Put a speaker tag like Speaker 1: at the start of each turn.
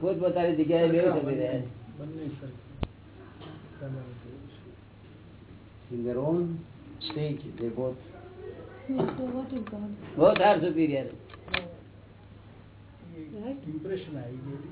Speaker 1: પોત પોતાની જગ્યાએ બે કરી રહ્યા
Speaker 2: In their own stage, they both.
Speaker 3: So what is God?
Speaker 1: Both are superior.
Speaker 3: Right?
Speaker 4: Impression I get.